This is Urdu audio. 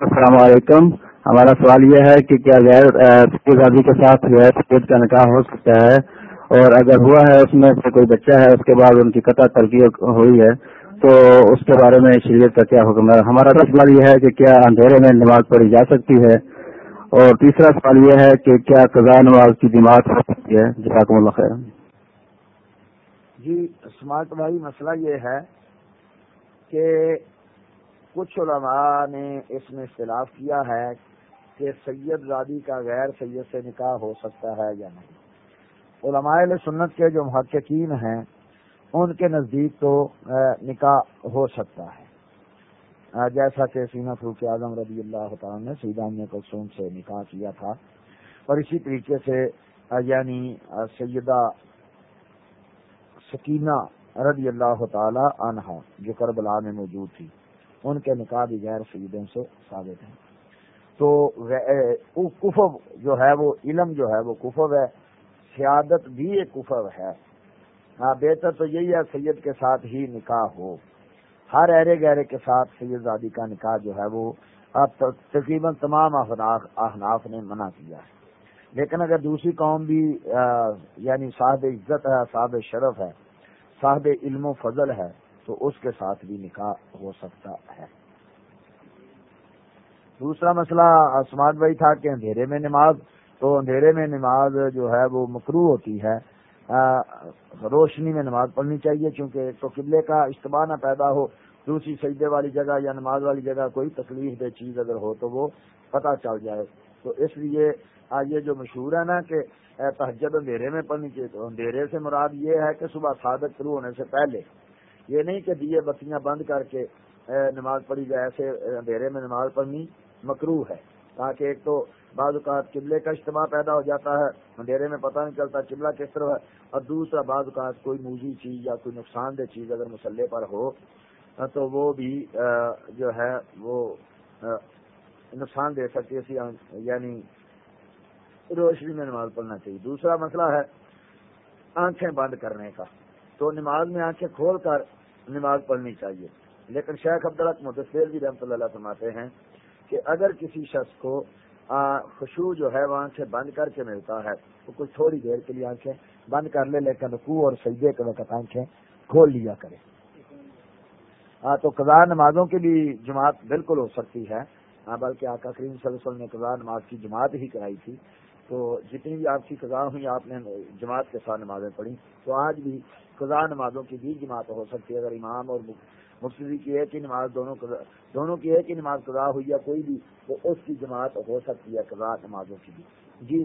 السلام علیکم۔ ہمارا سوال یہ ہے کہ کیا غیر آزادی کے ساتھ غیر سفید کا نکاح ہو سکتا ہے؟ اور اگر ہوا ہے، اس میں سے کوئی بچہ ہے، اس کے بعد ان کی قطع ترقی ہوئی ہے، تو اس کے بارے میں شریعت کا کیا حکم ہے؟ ہمارا سوال یہ ہے کہ کیا اندھیرے میں نماز پڑھی جا سکتی ہے؟ اور تیسرا سوال یہ ہے کہ کیا قضاء نماز کی دماغ ہو سکتی ہے؟ جزاکم اللہ خیر۔ جی اسمارٹ بھائی مسئلہ یہ ہے کہ کچھ علماء نے اس میں اختلاف کیا ہے کہ سید زادی کا غیر سید سے نکاح ہو سکتا ہے یا نہیں۔ علماء سنت کے جو محققین ہیں، ان کے نزدیک تو نکاح ہو سکتا ہے۔ جیسا کہ سینا فروخ اعظم رضی اللہ تعالیٰ نے سیدان کلسوم سے نکاح کیا تھا۔ اور اسی طریقے سے یعنی سیدہ سکینہ رضی اللہ تعالی عنہا جو کربلا میں موجود تھی۔ ان کے نکاح بھی غیر سیدوں سے ثابت ہیں۔ تو کفب جو ہے، وہ علم جو ہے، وہ کفب ہے، سیادت بھی ایک کفب ہے۔ ہاں بہتر تو یہی ہے، سید کے ساتھ ہی نکاح ہو۔ ہر ایرے گہرے کے ساتھ سید زادی کا نکاح جو ہے، وہ اب تقریباً تمام احناف نے منع کیا ہے۔ لیکن اگر دوسری قوم بھی یعنی صاحب عزت ہے، صاحب شرف ہے، صاحب علم و فضل ہے تو اس کے ساتھ بھی نکاح ہو سکتا ہے۔ دوسرا مسئلہ اسماد بھائی تھا کہ اندھیرے میں نماز، تو اندھیرے میں نماز جو ہے وہ مکرو ہوتی ہے۔ روشنی میں نماز پڑھنی چاہیے کیونکہ تو قبلے کا اجتماع نہ پیدا ہو، دوسری سجدے والی جگہ یا نماز والی جگہ کوئی تکلیف دہ چیز اگر ہو تو وہ پتہ چل جائے۔ تو اس لیے یہ جو مشہور ہے نا کہ تہجد اندھیرے میں پڑھنی چاہیے، تو اندھیرے سے مراد یہ ہے کہ صبح صادق شروع ہونے سے پہلے۔ یہ نہیں کہ دیے بتیاں بند کر کے نماز پڑھی جائے، ایسے اندھیرے میں نماز پڑھنی مکرو ہے۔ تاکہ ایک تو بعض اوقات قبلے کا اجتماع پیدا ہو جاتا ہے، اندھیرے میں پتہ نہیں چلتا قبلہ کس طرح ہے۔ اور دوسرا، بعض اوقات کوئی موزی چیز یا کوئی نقصان دہ چیز اگر مسلح پر ہو، تو وہ بھی جو ہے، وہ نقصان دے سکتی ہے۔ یعنی روشنی میں نماز پڑھنا چاہیے۔ دوسرا مسئلہ ہے آنکھیں بند کرنے کا۔ تو نماز میں آنکھیں کھول کر نماز پڑھنی چاہیے۔ لیکن شیخ عبدالق مدثر بھی رحمۃ اللہ فرماتے ہیں کہ اگر کسی شخص کو خوشبو جو ہے وہ آنکھیں بند کر کے ملتا ہے، تو کچھ تھوڑی دیر کے لیے آنکھیں بند کر لے، لیکن رکوع اور سجدے کے وقت آنکھیں کھول لیا کرے۔ ہاں تو قضا نمازوں کی بھی جماعت بالکل ہو سکتی ہے۔ ہاں بلکہ آقا کریم صلی اللہ علیہ وسلم نے قضا نماز کی جماعت ہی کرائی تھی۔ تو جتنی بھی آپ کی قضا ہوئی، آپ نے جماعت کے ساتھ نمازیں پڑھی تو آج بھی قضا نمازوں کی بھی جماعت ہو سکتی ہے۔ اگر امام اور مفتی کی ایک ہی نماز دونوں دونوں کی ایک ہی نماز قضا ہوئی یا کوئی بھی، تو اس کی جماعت ہو سکتی ہے قضا نمازوں کی بھی۔ جی